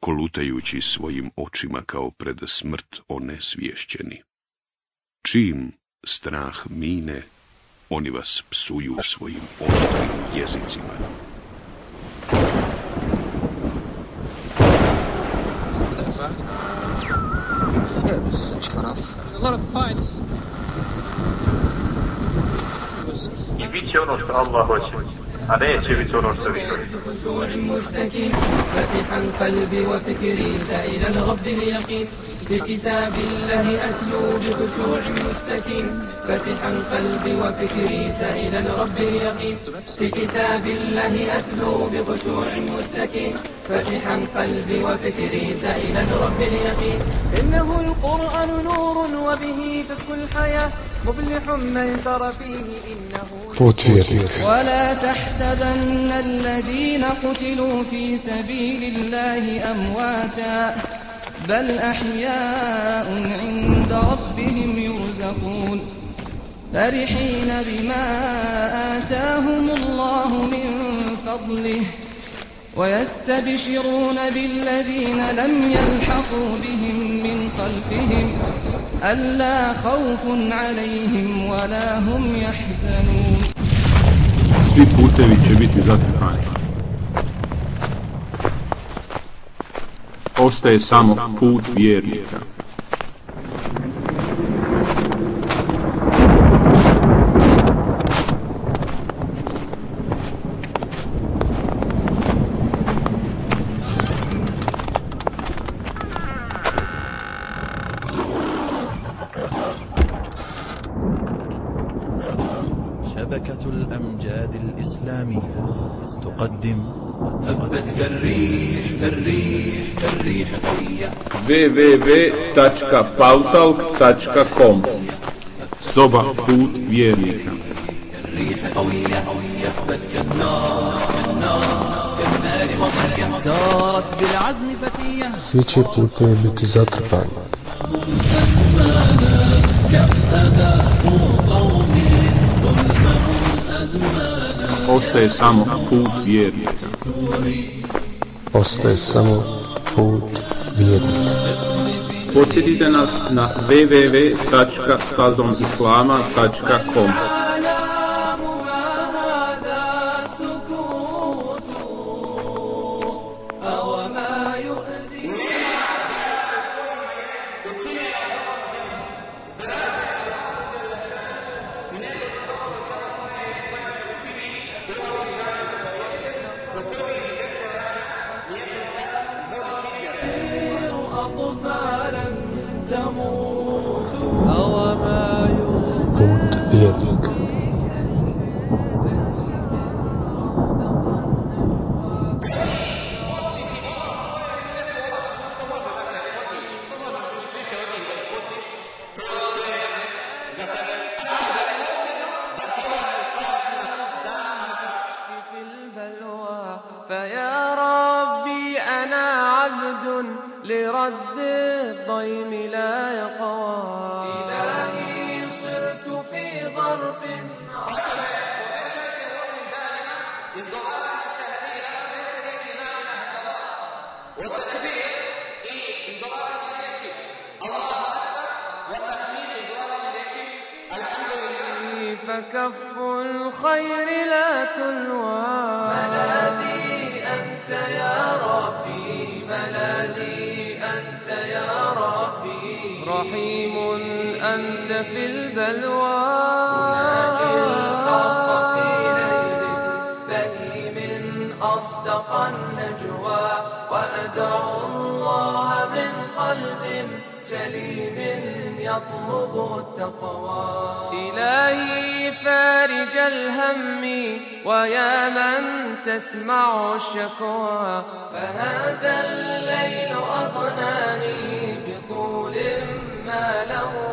kolutajući svojim očima kao pred smrt onesvješćeni. Čim strah mine, oni vas psuju svojim oštrim jezicima. I bit će ono što Allah hoće. Biti ono što vi مستكين فاتحا قلبي وفكري سائلا الرب اليقين. بكتاب الله أتلو بخشوع مستكين فاتحا قلبي وفكري سائلا الرب اليقين. بكتاب الله أتلو بخشوع مستكين فاتحا قلبي وفكري سائلا الرب اليقين. إنه القرآن نور وبه تسكن الحياة. مفلح من سر فيه إنه ولا تحسبن الذين قتلوا في سبيل الله أمواتا بل أحياء عند ربهم يرزقون. فرحين بما آتاهم الله من فضله. ويستبشرون بالذين لم يلحقوا بهم من خلفهم ألا خوف عليهم ولا هم يحزنون. Ostaje samo put vjernika. www.pautalk.com Soba put vjernika الريح قوية هبت كالنار كالنار كالنار وضية سارت بالعزم فتية Svi će putevi biti zatrpani. Ostaje samo put vjernika. Ostaje samo put Посетите нас на www.stazomislama.com vjernika. Posjetite nas na www.stazomislama.com فكف الخير لا تلوى. ملاذي أنت يا ربي ملاذي أنت يا ربي. رحيم أنت في البلوى. قلب سليم يطلب التقوى. إلهي فارج الهم ويا من تسمع الشكوى. فهذا الليل أضناني بطول ما له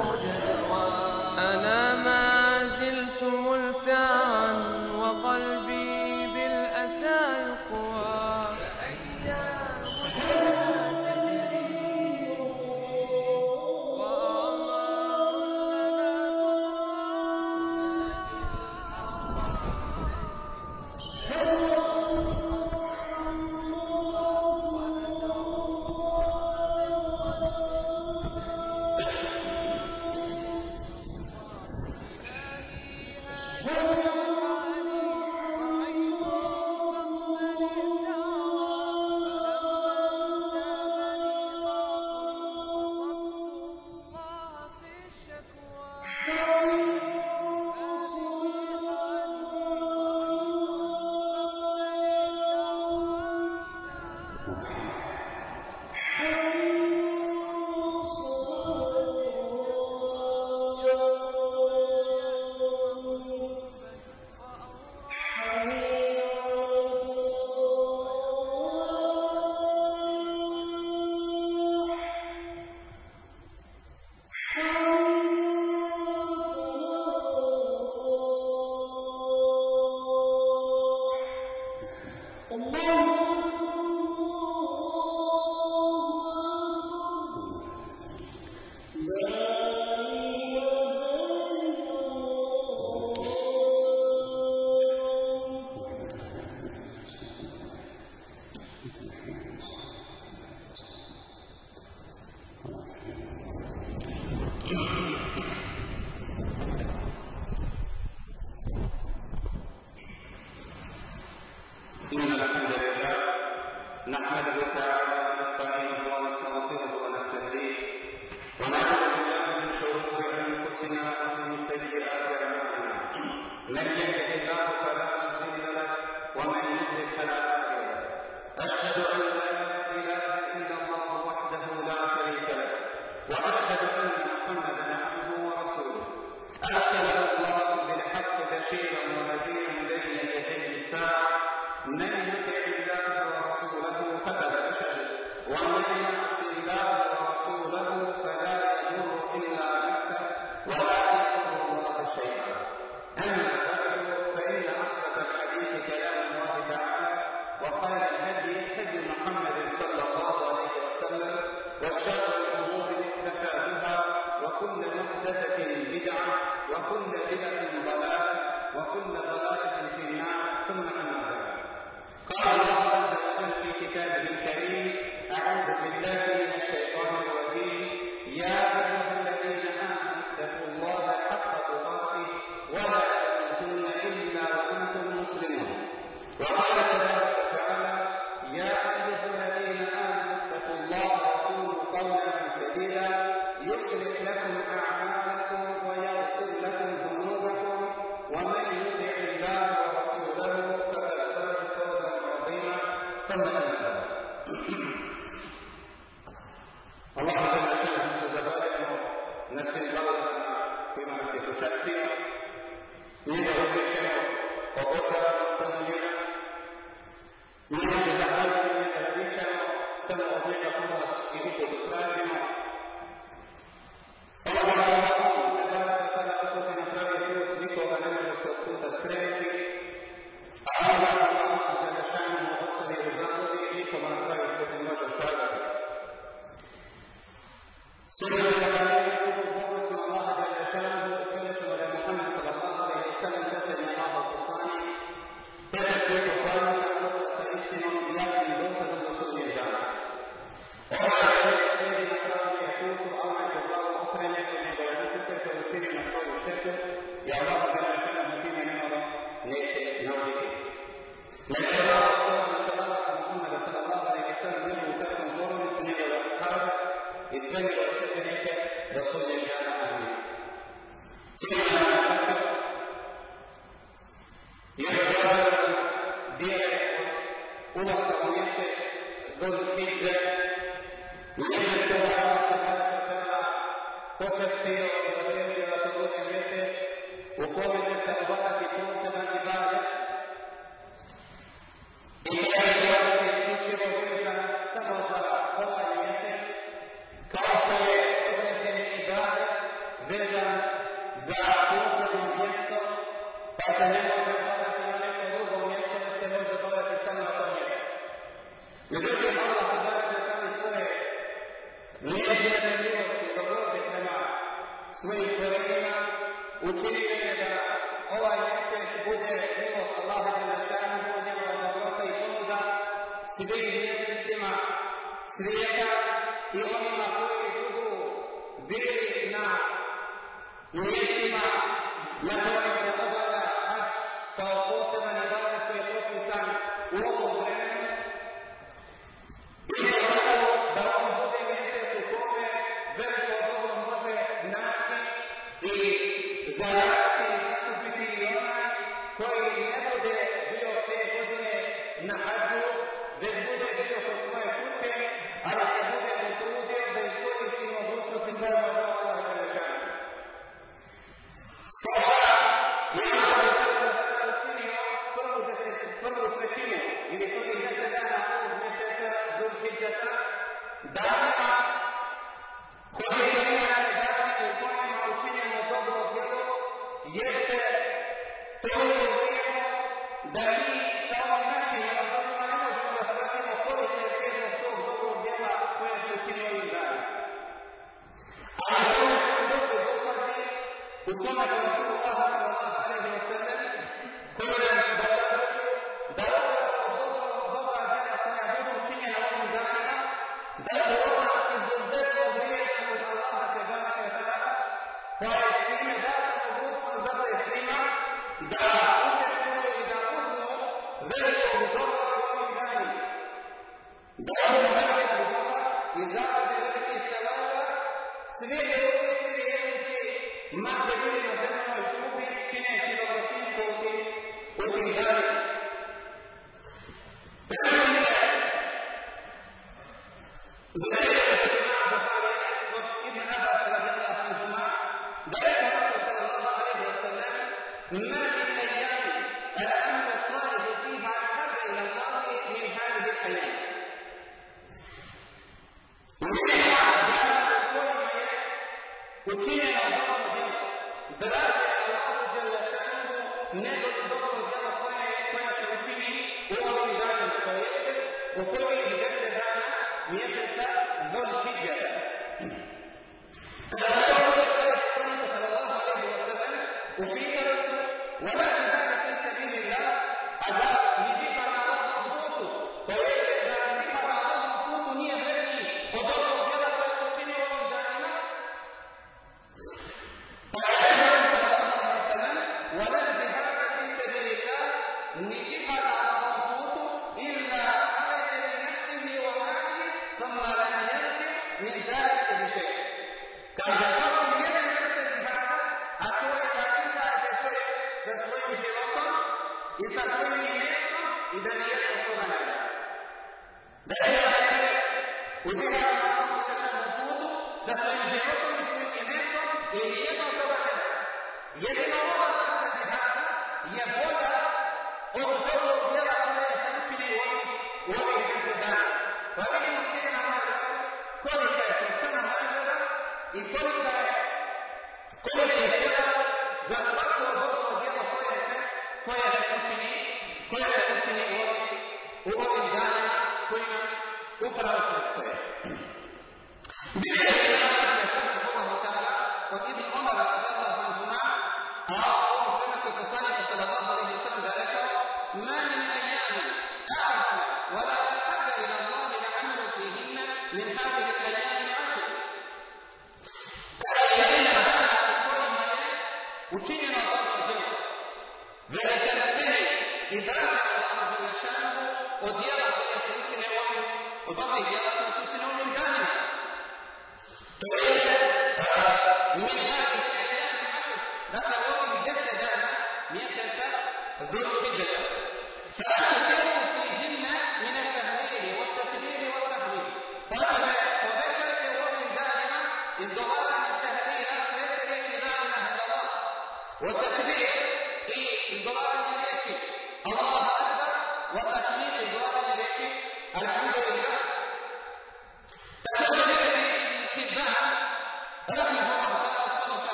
عظيما Thank you. श्रेयक ربما يقول الله But I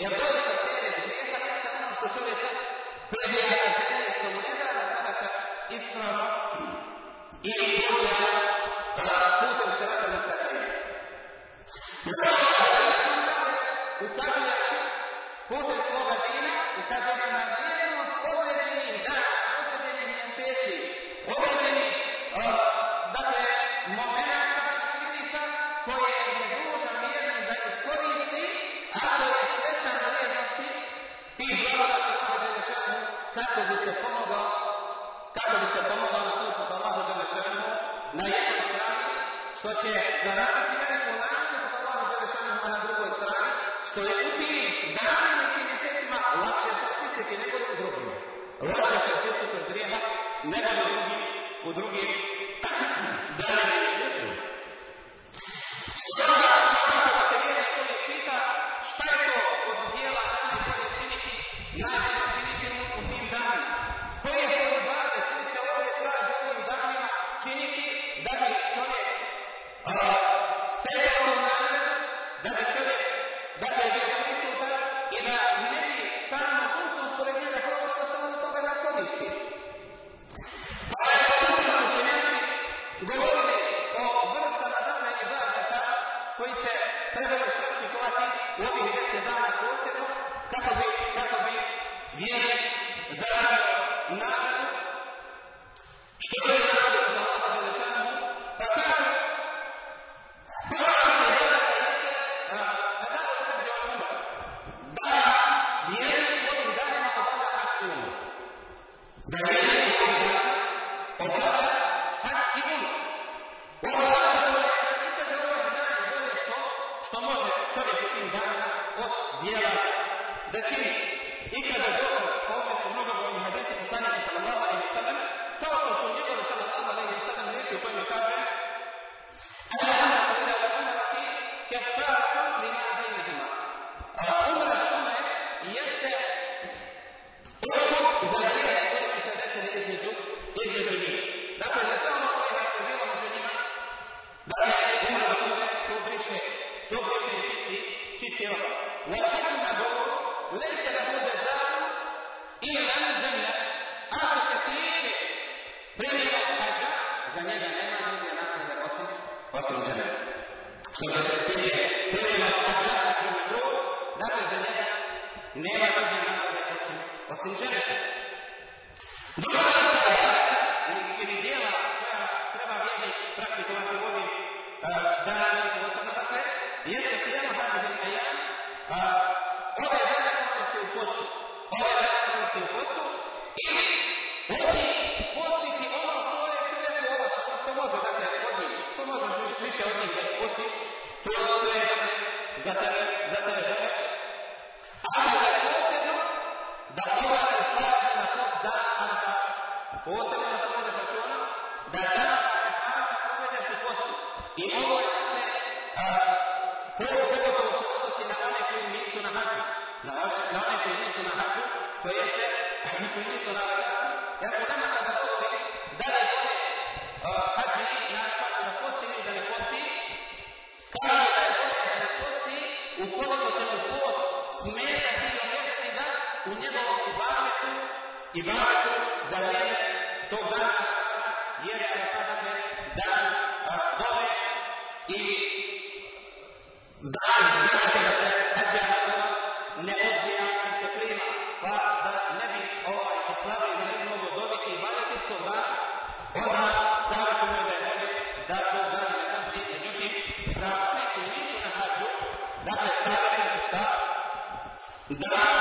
يقول Yeah. Mnogo brojnih hadisa poslanika sallallahu alaihi wa now.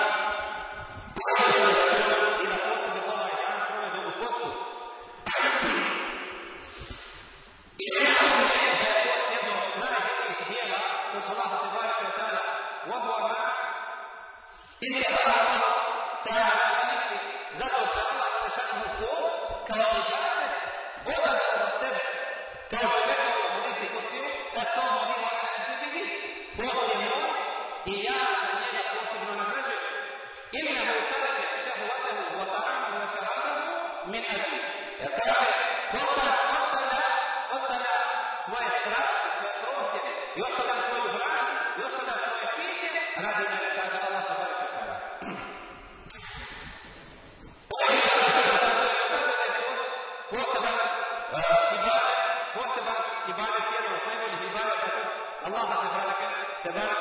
الله تبارك تبارك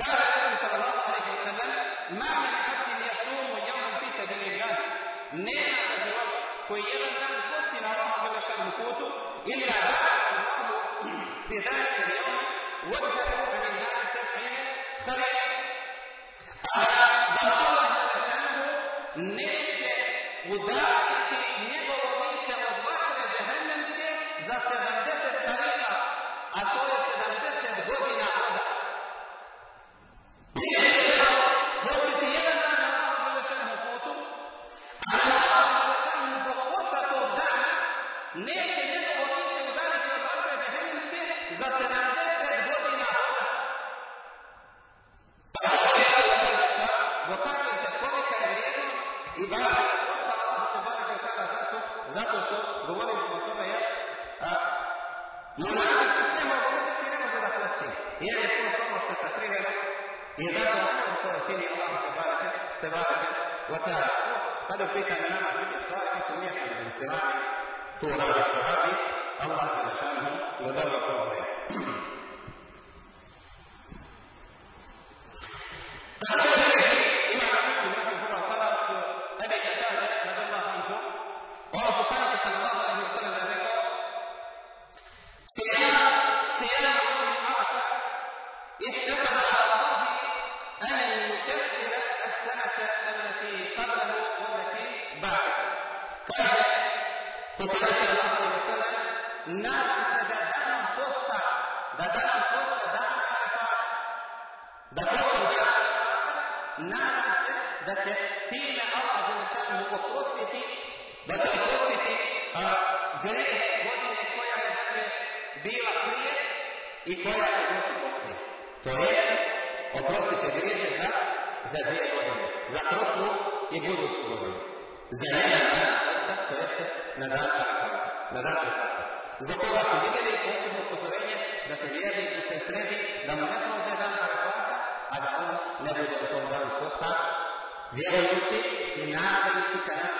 قال النبي صلى الله عليه وسلم ما من عبد يصوم يوما في سبيل الله. نعم اجره ويرزق قتل الله جل شانه قوته إلا بعث الله في ذلك اليوم وابتلوا من ذلك تسعين خلق يذكر أن الله تبارك تبارك وتعالى. قد فتن أن من الصالح سميح من صراع طول الصحابي الله سبحانه شأنه وذل قوته. شارع الإمام البخاري طريق وكراسة تجريد الحق ده زي الوهمية وكراسه يجوز الوهمية زينا شخص يحسب نزعت نزعت ذكر في جدل الكتب الكفرية بخلاف الاستسلام لما نحن نزعت أدعو نبي بطول الفرصة لأن يمكن من عقل الكتاب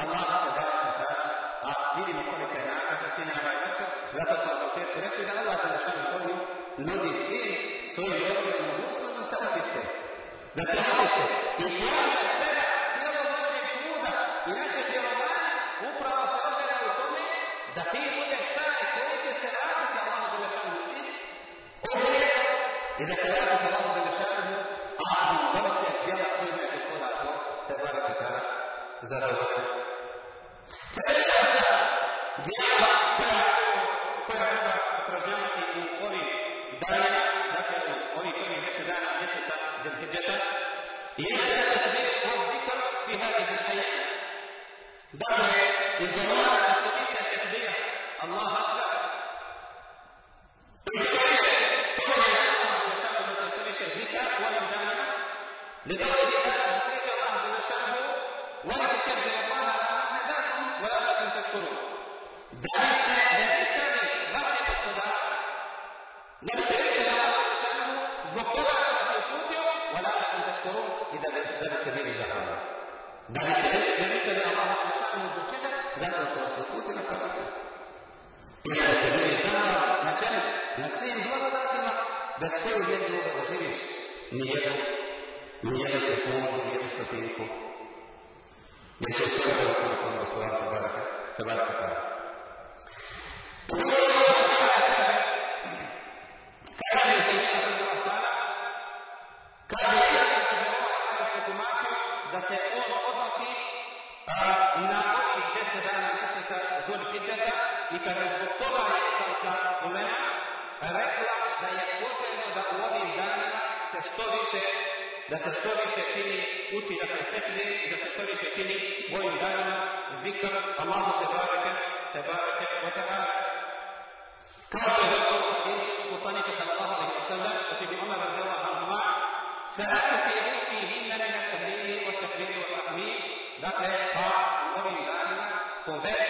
الله تبارك وتعالى Vidi mi come canata che tiene la maglietta, la faccia la poter corretta e dalla parte la sua fuori, lo di che sono io che non gusto, non sa che c'è. Da che cosa? Il cuore è terra, io non voglio chiuda, in altre che non va, un professore della autonomia, da che vuole stare con che sarà che abbiamo delle famiglie, o che إذا كلام سلام بن شأنه أعظم درجة في القيامة تبارك وتعالى إذا Даже из-за poteza nikazikutoka katika umena rekla da je potrebno da u ovim danima se što više da se što više čini uči da se tekne i da se što više čini u danima zikr Allahu tebareke tebareke wa ta'ala kao što je rekao hadis poslanika sallallahu alaihi wa sallam od Ibn Umar radijallahu anhu فأكثروا فيهن من التهليل والتكبير والتحميد dakle pa ovim danima poveć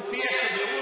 tropiezo de uno.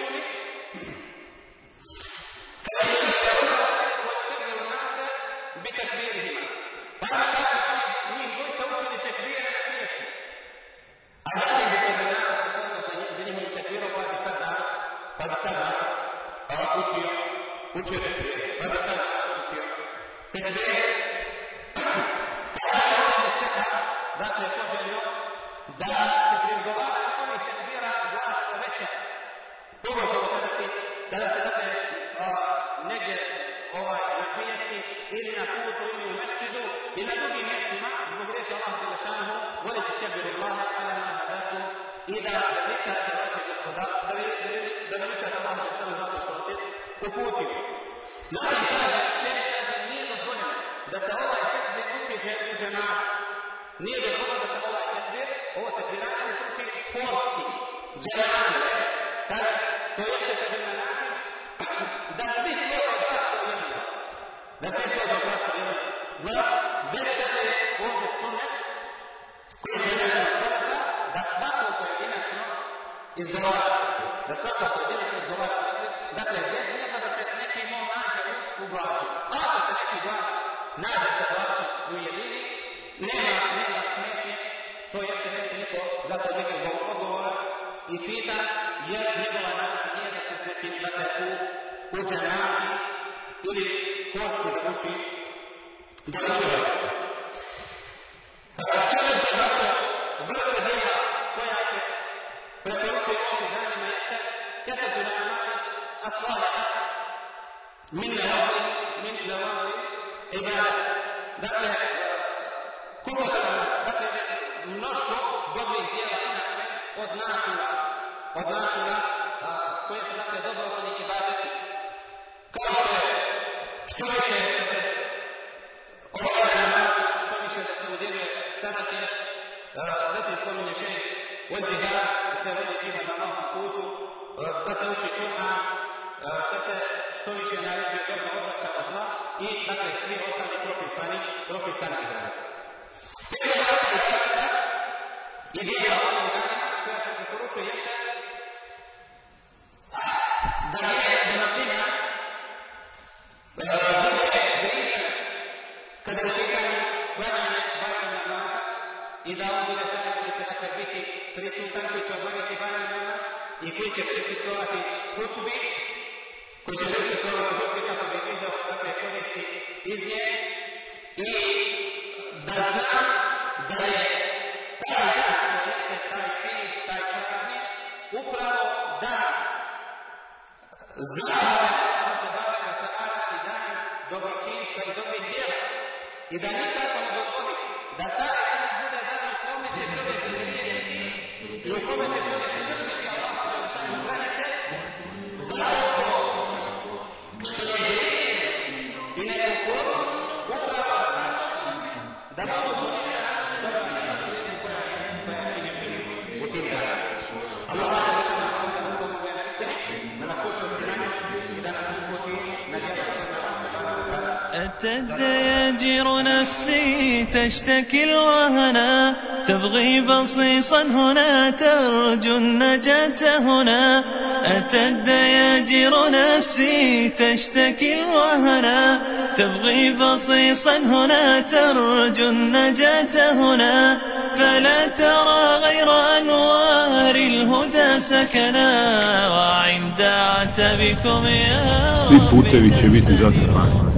Ini dia orang Da taj dan bude dan u kome أتى الدياجر نفسي تشتكي الوهنا تبغي بصيصا هنا ترجو النجاة هنا أتى الدياجر نفسي تشتكي الوهنا تبغي بصيصا هنا ترجو النجاة هنا فلا ترى غير أنوار الهدى سكنا وعند عتبكم يا Svi putevi će biti zatrpani.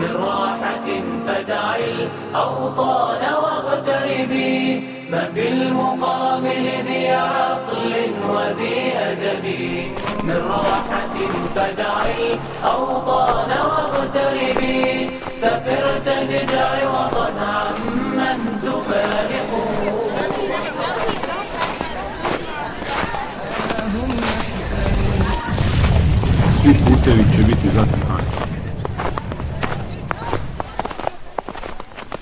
من راحة فدع الأوطان واغتربي ما في المقابل ذي عقل وذي أدب. من راحة فدع الأوطان واغتربي سفر تجد عوضا عمن تفارقه Svi putevi će biti zatrpani.